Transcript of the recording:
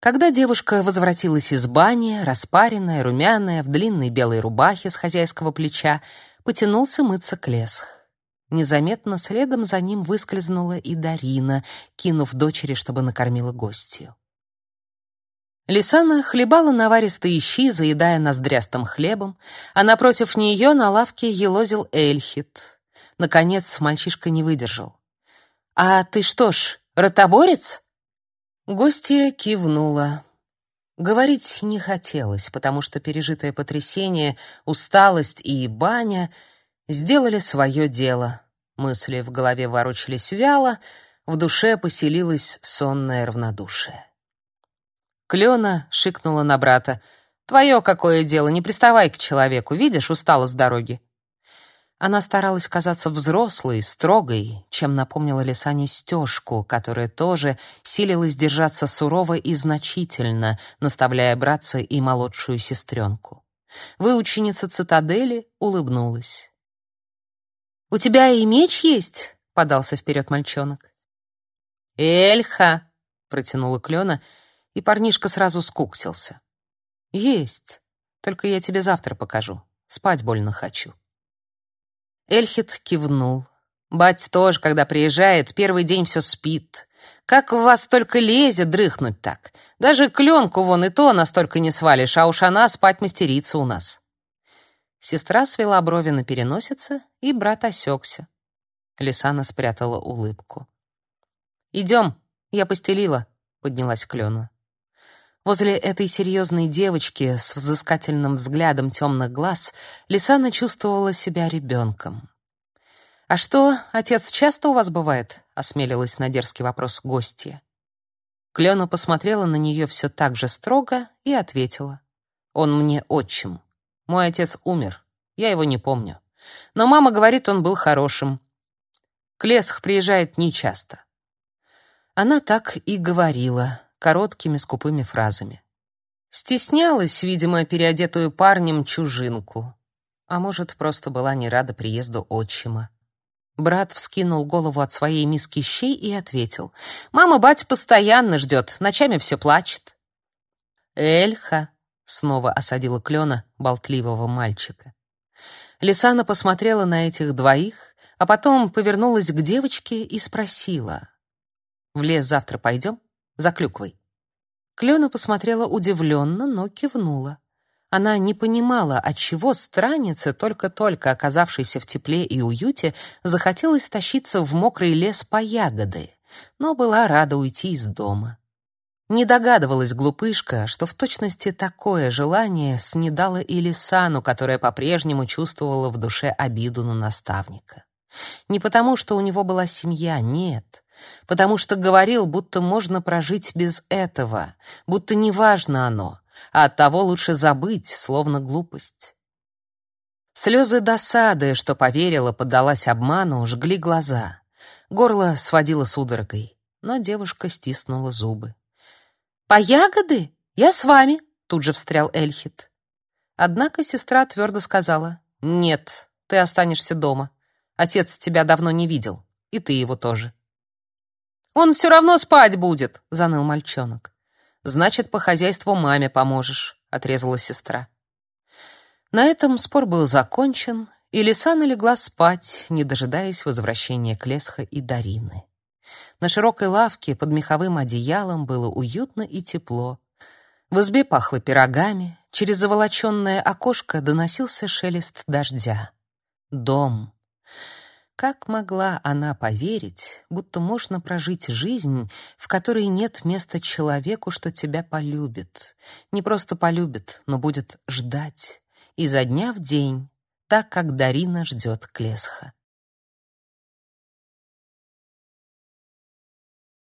Когда девушка возвратилась из бани, распаренная, румяная, в длинной белой рубахе с хозяйского плеча, потянулся мыться Клесх. Незаметно следом за ним выскользнула и Дарина, кинув дочери, чтобы накормила гостью. Лисана хлебала наваристые щи, заедая ноздрястым хлебом, а напротив нее на лавке елозил Эльхит. Наконец мальчишка не выдержал. «А ты что ж, ротоборец?» Гостья кивнула. Говорить не хотелось, потому что пережитое потрясение, усталость и баня сделали свое дело. Мысли в голове ворочались вяло, в душе поселилось сонное равнодушие. Клена шикнула на брата. «Твое какое дело, не приставай к человеку, видишь, устала с дороги». Она старалась казаться взрослой, строгой, чем напомнила Лисане стежку, которая тоже силилась держаться сурово и значительно, наставляя братца и молодшую сестренку. Выученица цитадели улыбнулась. «У тебя и меч есть?» — подался вперед мальчонок. «Эльха!» — протянула Клена, и парнишка сразу скуксился. «Есть, только я тебе завтра покажу. Спать больно хочу». Эльхит кивнул. Бать тоже, когда приезжает, первый день все спит. Как в вас только лезет дрыхнуть так? Даже кленку вон и то настолько не свалишь, а уж она спать мастерица у нас. Сестра свела брови на переносице, и брат осекся. Лисана спрятала улыбку. «Идем, я постелила», — поднялась Клена. Возле этой серьезной девочки с взыскательным взглядом темных глаз Лисана чувствовала себя ребенком. «А что, отец часто у вас бывает?» — осмелилась на дерзкий вопрос гостья. Клена посмотрела на нее все так же строго и ответила. «Он мне отчим. Мой отец умер. Я его не помню. Но мама говорит, он был хорошим. Клесх приезжает нечасто». Она так и говорила, короткими скупыми фразами. Стеснялась, видимо, переодетую парнем чужинку. А может, просто была не рада приезду отчима. Брат вскинул голову от своей миски щей и ответил. «Мама батя постоянно ждет, ночами все плачет». «Эльха», — снова осадила Клена болтливого мальчика. Лисана посмотрела на этих двоих, а потом повернулась к девочке и спросила. «В лес завтра пойдем?» За клюквой. Клена посмотрела удивленно, но кивнула. Она не понимала, отчего странице, только-только оказавшейся в тепле и уюте, захотелось тащиться в мокрый лес по ягоды, но была рада уйти из дома. Не догадывалась глупышка, что в точности такое желание снедало и Лисану, которая по-прежнему чувствовала в душе обиду на наставника. Не потому, что у него была семья, нет потому что говорил, будто можно прожить без этого, будто неважно оно, а от того лучше забыть, словно глупость. Слезы досады, что поверила, поддалась обману, жгли глаза. Горло сводило судорогой, но девушка стиснула зубы. «По ягоды? Я с вами!» — тут же встрял Эльхит. Однако сестра твердо сказала, «Нет, ты останешься дома. Отец тебя давно не видел, и ты его тоже». Он все равно спать будет, заныл мальчонок. Значит, по хозяйству маме поможешь, отрезала сестра. На этом спор был закончен, и Лисана легла спать, не дожидаясь возвращения Клесха и Дарины. На широкой лавке под меховым одеялом было уютно и тепло. В избе пахло пирогами, через заволоченное окошко доносился шелест дождя. Дом. Как могла она поверить, будто можно прожить жизнь, в которой нет места человеку, что тебя полюбит? Не просто полюбит, но будет ждать. Изо дня в день, так как Дарина ждет Клесха.